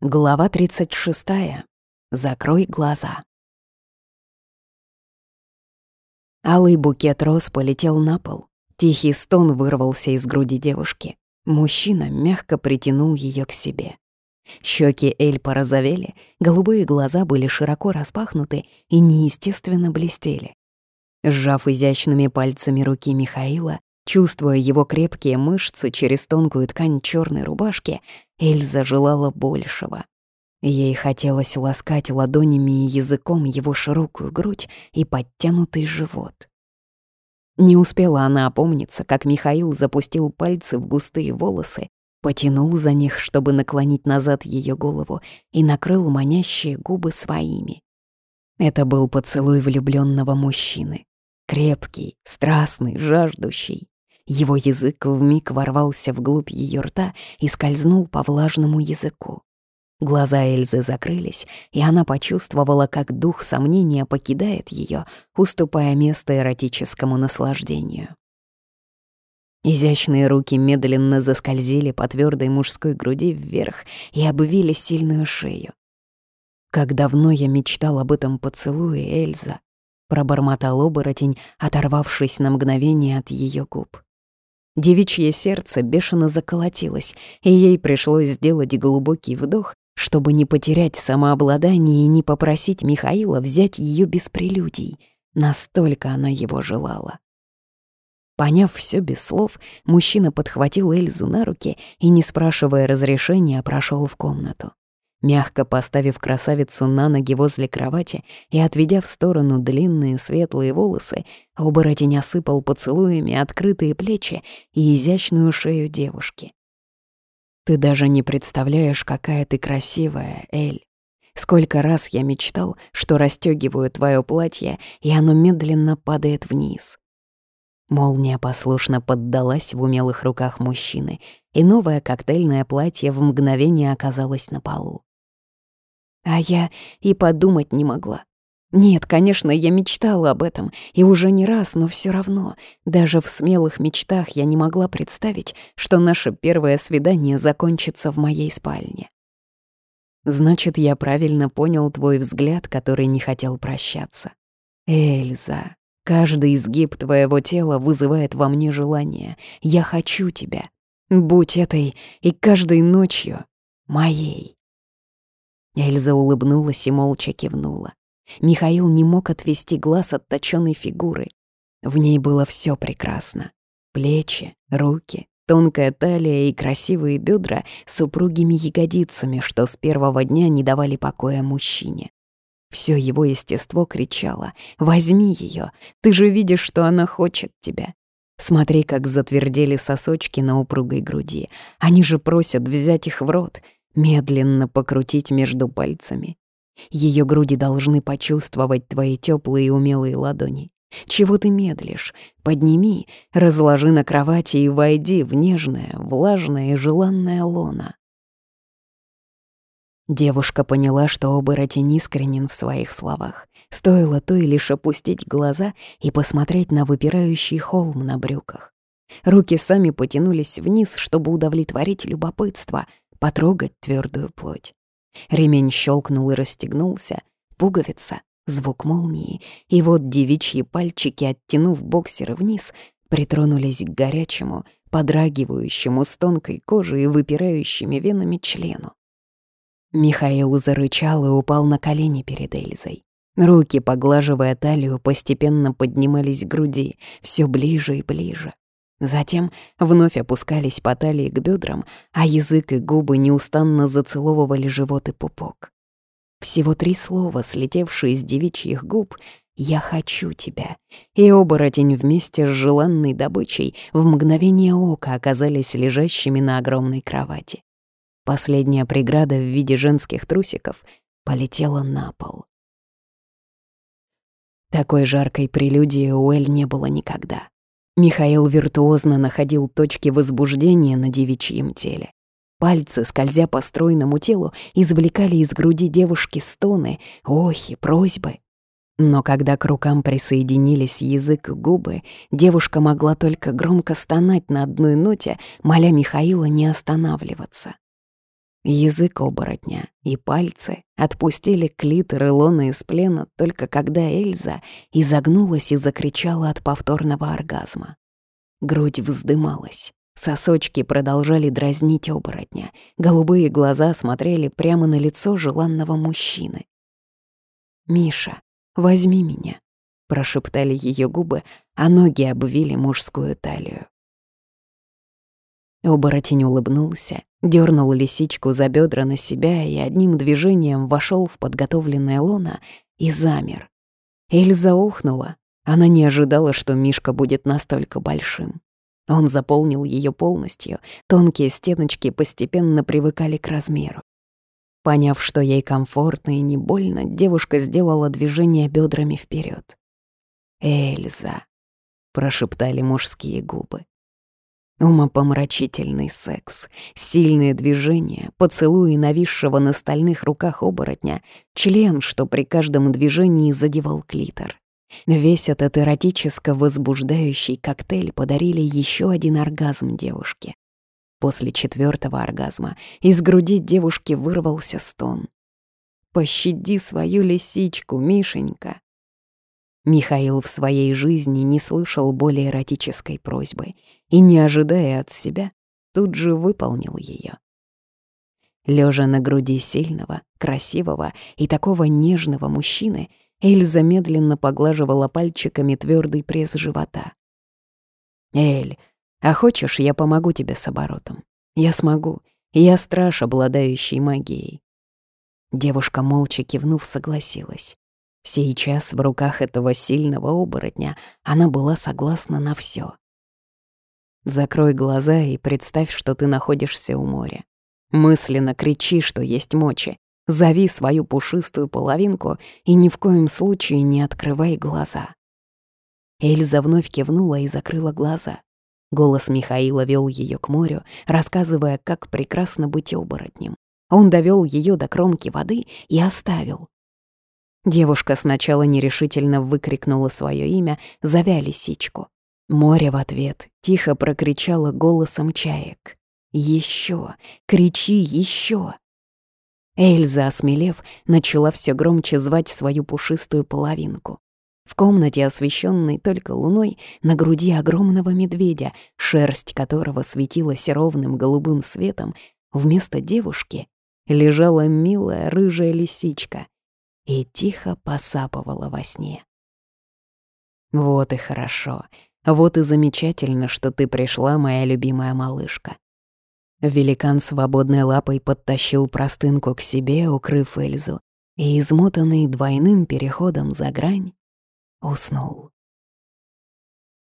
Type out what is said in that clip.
Глава 36. Закрой глаза. Алый букет роз полетел на пол. Тихий стон вырвался из груди девушки. Мужчина мягко притянул ее к себе. Щеки Эль порозовели, голубые глаза были широко распахнуты и неестественно блестели. Сжав изящными пальцами руки Михаила, чувствуя его крепкие мышцы через тонкую ткань черной рубашки, Эльза желала большего. Ей хотелось ласкать ладонями и языком его широкую грудь и подтянутый живот. Не успела она опомниться, как Михаил запустил пальцы в густые волосы, потянул за них, чтобы наклонить назад ее голову, и накрыл манящие губы своими. Это был поцелуй влюбленного мужчины. Крепкий, страстный, жаждущий. Его язык вмиг ворвался вглубь ее рта и скользнул по влажному языку. Глаза Эльзы закрылись, и она почувствовала, как дух сомнения покидает ее, уступая место эротическому наслаждению. Изящные руки медленно заскользили по твердой мужской груди вверх и обвили сильную шею. «Как давно я мечтал об этом поцелуе, Эльза!» — пробормотал оборотень, оторвавшись на мгновение от ее губ. Девичье сердце бешено заколотилось, и ей пришлось сделать глубокий вдох, чтобы не потерять самообладание и не попросить Михаила взять ее без прелюдий. Настолько она его желала. Поняв все без слов, мужчина подхватил Эльзу на руки и, не спрашивая разрешения, прошел в комнату. Мягко поставив красавицу на ноги возле кровати и отведя в сторону длинные светлые волосы, оборотень осыпал поцелуями открытые плечи и изящную шею девушки. «Ты даже не представляешь, какая ты красивая, Эль. Сколько раз я мечтал, что расстёгиваю твое платье, и оно медленно падает вниз». Молния послушно поддалась в умелых руках мужчины, и новое коктейльное платье в мгновение оказалось на полу. А я и подумать не могла. Нет, конечно, я мечтала об этом, и уже не раз, но все равно, даже в смелых мечтах я не могла представить, что наше первое свидание закончится в моей спальне. Значит, я правильно понял твой взгляд, который не хотел прощаться. Эльза, каждый изгиб твоего тела вызывает во мне желание. Я хочу тебя. Будь этой и каждой ночью моей. Эльза улыбнулась и молча кивнула. Михаил не мог отвести глаз от точёной фигуры. В ней было все прекрасно. Плечи, руки, тонкая талия и красивые бедра с упругими ягодицами, что с первого дня не давали покоя мужчине. Все его естество кричало «Возьми ее, ты же видишь, что она хочет тебя». Смотри, как затвердели сосочки на упругой груди. Они же просят взять их в рот — медленно покрутить между пальцами. Ее груди должны почувствовать твои теплые и умелые ладони. Чего ты медлишь? Подними, разложи на кровати и войди в нежное, влажное и желанное лоно. Девушка поняла, что оборотень искренен в своих словах. Стоило то и лишь опустить глаза и посмотреть на выпирающий холм на брюках. Руки сами потянулись вниз, чтобы удовлетворить любопытство, потрогать твердую плоть. Ремень щелкнул и расстегнулся, пуговица, звук молнии, и вот девичьи пальчики, оттянув боксеры вниз, притронулись к горячему, подрагивающему с тонкой кожей и выпирающими венами члену. Михаил зарычал и упал на колени перед Эльзой. Руки, поглаживая талию, постепенно поднимались к груди, все ближе и ближе. Затем вновь опускались по талии к бедрам, а язык и губы неустанно зацеловывали живот и пупок. Всего три слова, слетевшие из девичьих губ «Я хочу тебя», и оборотень вместе с желанной добычей в мгновение ока оказались лежащими на огромной кровати. Последняя преграда в виде женских трусиков полетела на пол. Такой жаркой прелюдии у Эль не было никогда. Михаил виртуозно находил точки возбуждения на девичьем теле. Пальцы, скользя по стройному телу, извлекали из груди девушки стоны, охи, просьбы. Но когда к рукам присоединились язык и губы, девушка могла только громко стонать на одной ноте, моля Михаила не останавливаться. Язык оборотня и пальцы отпустили клитор Илона из плена только когда Эльза изогнулась и закричала от повторного оргазма. Грудь вздымалась, сосочки продолжали дразнить оборотня, голубые глаза смотрели прямо на лицо желанного мужчины. «Миша, возьми меня», — прошептали ее губы, а ноги обвили мужскую талию. Оборотень улыбнулся, дернул лисичку за бедра на себя и одним движением вошел в подготовленное лоно и замер. Эльза ухнула. Она не ожидала, что Мишка будет настолько большим. Он заполнил ее полностью, тонкие стеночки постепенно привыкали к размеру. Поняв, что ей комфортно и не больно, девушка сделала движение бедрами вперед. «Эльза», — прошептали мужские губы. Умопомрачительный секс, сильные движения, поцелуи нависшего на стальных руках оборотня, член, что при каждом движении задевал клитор. Весь этот эротическо возбуждающий коктейль подарили еще один оргазм девушке. После четвертого оргазма из груди девушки вырвался стон. «Пощади свою лисичку, Мишенька!» Михаил в своей жизни не слышал более эротической просьбы и, не ожидая от себя, тут же выполнил ее. Лежа на груди сильного, красивого и такого нежного мужчины, Эльза медленно поглаживала пальчиками твердый пресс живота. «Эль, а хочешь, я помогу тебе с оборотом? Я смогу. Я страж, обладающий магией». Девушка, молча кивнув, согласилась. Сейчас в руках этого сильного оборотня она была согласна на все. Закрой глаза и представь, что ты находишься у моря. Мысленно кричи, что есть мочи. Зови свою пушистую половинку и ни в коем случае не открывай глаза. Эльза вновь кивнула и закрыла глаза. Голос Михаила вел ее к морю, рассказывая, как прекрасно быть оборотнем. Он довел ее до кромки воды и оставил, Девушка сначала нерешительно выкрикнула свое имя, зовя лисичку. Море в ответ тихо прокричало голосом чаек. «Еще! Кричи еще!» Эльза, осмелев, начала все громче звать свою пушистую половинку. В комнате, освещенной только луной, на груди огромного медведя, шерсть которого светилась ровным голубым светом, вместо девушки лежала милая рыжая лисичка — и тихо посапывала во сне. «Вот и хорошо, вот и замечательно, что ты пришла, моя любимая малышка». Великан свободной лапой подтащил простынку к себе, укрыв Эльзу, и, измотанный двойным переходом за грань, уснул.